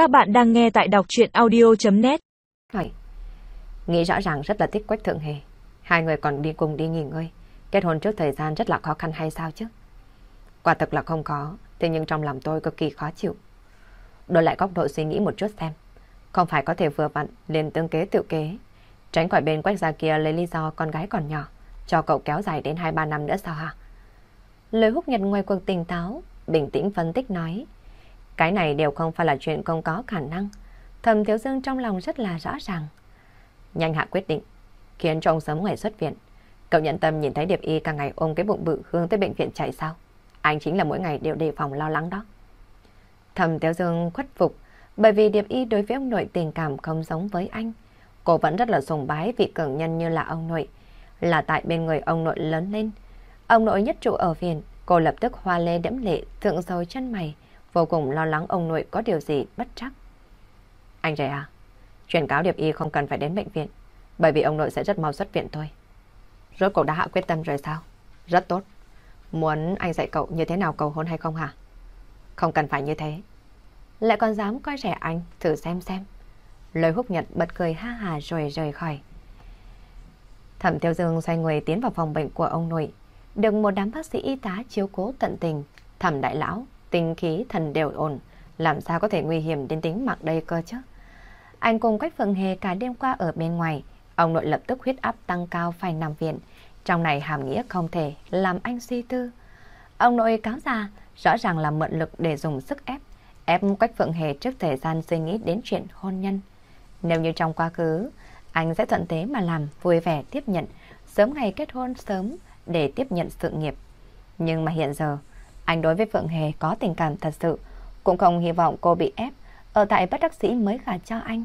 Các bạn đang nghe tại đọc chuyện audio.net Hỏi, nghĩ rõ ràng rất là thích Quách Thượng Hề. Hai người còn đi cùng đi nghỉ ngơi. Kết hôn trước thời gian rất là khó khăn hay sao chứ? Quả thực là không có, thế nhưng trong lòng tôi cực kỳ khó chịu. Đổi lại góc độ suy nghĩ một chút xem. Không phải có thể vừa vặn liền tương kế tự kế. Tránh khỏi bên quách gia kia lấy lý do con gái còn nhỏ, cho cậu kéo dài đến 2-3 năm nữa sao hả? Lời húc nhật ngoài cuộc tỉnh táo, bình tĩnh phân tích nói. Cái này đều không phải là chuyện không có khả năng. Thầm Thiếu Dương trong lòng rất là rõ ràng. Nhanh hạ quyết định, khiến cho ông sớm ngày xuất viện. Cậu nhận tâm nhìn thấy Điệp Y càng ngày ôm cái bụng bự hướng tới bệnh viện chạy sao? Anh chính là mỗi ngày đều đề phòng lo lắng đó. Thầm Thiếu Dương khuất phục, bởi vì Điệp Y đối với ông nội tình cảm không giống với anh. Cô vẫn rất là sùng bái vị cường nhân như là ông nội, là tại bên người ông nội lớn lên. Ông nội nhất trụ ở viện, cô lập tức hoa lê đẫm lệ, thượng dầu chân mày, vô cùng lo lắng ông nội có điều gì bất trắc. Anh rể à, chuyển cáo Điệp Y không cần phải đến bệnh viện, bởi vì ông nội sẽ rất mau xuất viện thôi. Rốt cuộc đã hạ quyết tâm rồi sao? Rất tốt. Muốn anh dạy cậu như thế nào cầu hôn hay không hả? Không cần phải như thế. Lại còn dám coi rẻ anh, thử xem xem. Lời húc nhật bật cười ha hà rồi rời khỏi. Thẩm Tiêu Dương xoay người tiến vào phòng bệnh của ông nội. Được một đám bác sĩ y tá chiếu cố tận tình. Thẩm đại lão, tinh khí thần đều ổn. Làm sao có thể nguy hiểm đến tính mạng đây cơ chứ? Anh cùng Quách Phượng Hề cả đêm qua ở bên ngoài. Ông nội lập tức huyết áp tăng cao phải nằm viện. Trong này hàm nghĩa không thể làm anh suy tư. Ông nội cáo già rõ ràng là mượn lực để dùng sức ép. Ép Quách Phượng Hề trước thời gian suy nghĩ đến chuyện hôn nhân. Nếu như trong quá khứ, anh sẽ thuận thế mà làm, vui vẻ tiếp nhận, sớm ngày kết hôn sớm để tiếp nhận sự nghiệp. Nhưng mà hiện giờ, anh đối với Phượng Hề có tình cảm thật sự, cũng không hy vọng cô bị ép, ở tại bất đắc sĩ mới gả cho anh.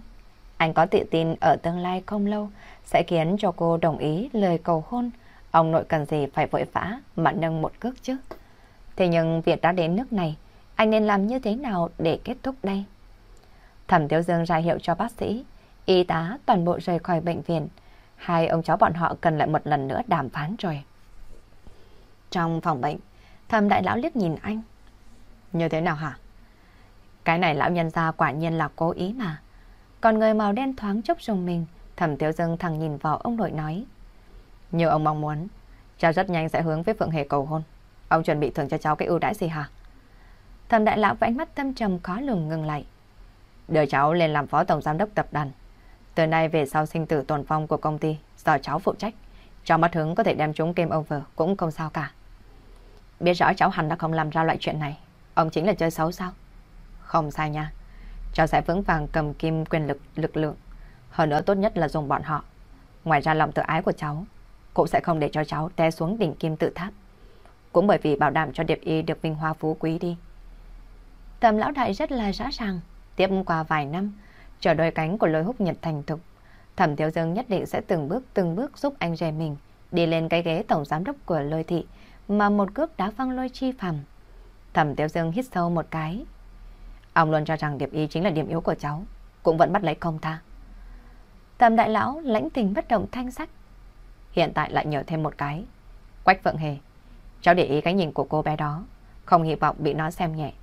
Anh có tự tin ở tương lai không lâu sẽ khiến cho cô đồng ý lời cầu hôn. Ông nội cần gì phải vội vã mà nâng một cước chứ. Thế nhưng việc đã đến nước này, anh nên làm như thế nào để kết thúc đây? Thẩm Tiếu Dương ra hiệu cho bác sĩ, y tá toàn bộ rời khỏi bệnh viện. Hai ông cháu bọn họ cần lại một lần nữa đàm phán rồi. Trong phòng bệnh, thầm đại lão liếc nhìn anh. Như thế nào hả? Cái này lão nhân gia quả nhiên là cố ý mà. Còn người màu đen thoáng chốc dùng mình, thẩm Tiếu Dương thằng nhìn vào ông nội nói. Như ông mong muốn, cháu rất nhanh sẽ hướng với Phượng Hề cầu hôn. Ông chuẩn bị thưởng cho cháu cái ưu đãi gì hả? Thẩm đại lão vẽ mắt tâm trầm khó lường ngừng lại. Đưa cháu lên làm phó tổng giám đốc tập đoàn. Từ nay về sau sinh tử tồn phong của công ty do cháu phụ trách. Cho mắt hướng có thể đem chúng game over cũng không sao cả. Biết rõ cháu hẳn đã không làm ra loại chuyện này. Ông chính là chơi xấu sao? Không sai nha. Cháu sẽ vững vàng cầm kim quyền lực lực lượng. Hơn nữa tốt nhất là dùng bọn họ. Ngoài ra lòng tự ái của cháu cũng sẽ không để cho cháu té xuống đỉnh kim tự tháp. Cũng bởi vì bảo đảm cho Điệp Y được vinh hoa phú quý đi. Tầm lão đại rất là rõ ràng. Tiếp qua vài năm, chờ đôi cánh của lôi húc nhật thành thục, Thẩm Thiếu Dương nhất định sẽ từng bước từng bước giúp anh rể mình đi lên cái ghế tổng giám đốc của lôi thị mà một cước đá văng lôi chi phàm. Thẩm Thiếu Dương hít sâu một cái. Ông luôn cho rằng Điệp Y chính là điểm yếu của cháu, cũng vẫn bắt lấy công ta. Thẩm Đại Lão lãnh tình bất động thanh sắc. Hiện tại lại nhờ thêm một cái. Quách Phượng Hề, cháu để ý cái nhìn của cô bé đó, không hy vọng bị nó xem nhẹ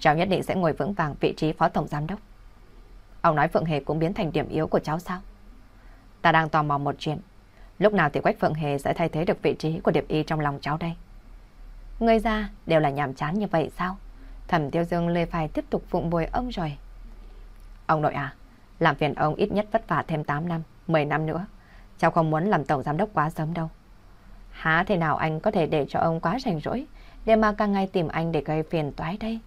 cháu nhất định sẽ ngồi vững vàng vị trí phó tổng giám đốc. Ông nói Phượng Hề cũng biến thành điểm yếu của cháu sao? Ta đang tò mò một chuyện. Lúc nào thì Quách Phượng Hề sẽ thay thế được vị trí của Điệp Y trong lòng cháu đây? Người ra đều là nhàm chán như vậy sao? Thẩm Tiêu Dương lê phải tiếp tục phụng bồi ông rồi. Ông nội à, làm phiền ông ít nhất vất vả thêm 8 năm, 10 năm nữa. Cháu không muốn làm tổng giám đốc quá sớm đâu. Há thế nào anh có thể để cho ông quá rảnh rỗi để mà càng ngày tìm anh để gây phiền toái đây?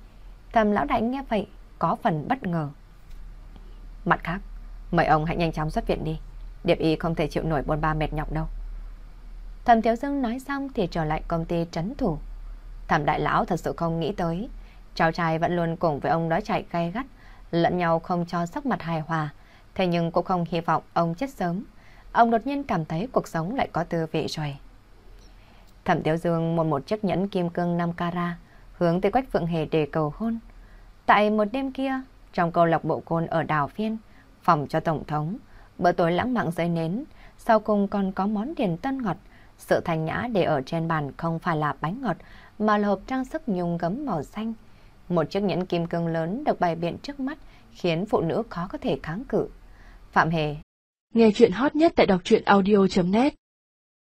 Thầm lão đại nghe vậy, có phần bất ngờ. Mặt khác, mời ông hãy nhanh chóng xuất viện đi. Điệp y không thể chịu nổi bôn ba mệt nhọc đâu. Thầm Thiếu Dương nói xong thì trở lại công ty trấn thủ. Thẩm đại lão thật sự không nghĩ tới. Cháu trai vẫn luôn cùng với ông đó chạy gay gắt, lẫn nhau không cho sắc mặt hài hòa. Thế nhưng cũng không hy vọng ông chết sớm. Ông đột nhiên cảm thấy cuộc sống lại có tư vị rồi. Thẩm Tiếu Dương một một chiếc nhẫn kim cương 5 carat hướng tới Quách Phượng Hề để cầu hôn. Tại một đêm kia, trong câu lạc bộ côn ở đào Phiên, phòng cho Tổng thống, bữa tối lãng mạn dây nến, sau cùng còn có món điền tân ngọt. Sự thanh nhã để ở trên bàn không phải là bánh ngọt, mà là hộp trang sức nhung gấm màu xanh. Một chiếc nhẫn kim cương lớn được bày biện trước mắt, khiến phụ nữ khó có thể kháng cự. Phạm Hề Nghe chuyện hot nhất tại đọc truyện audio.net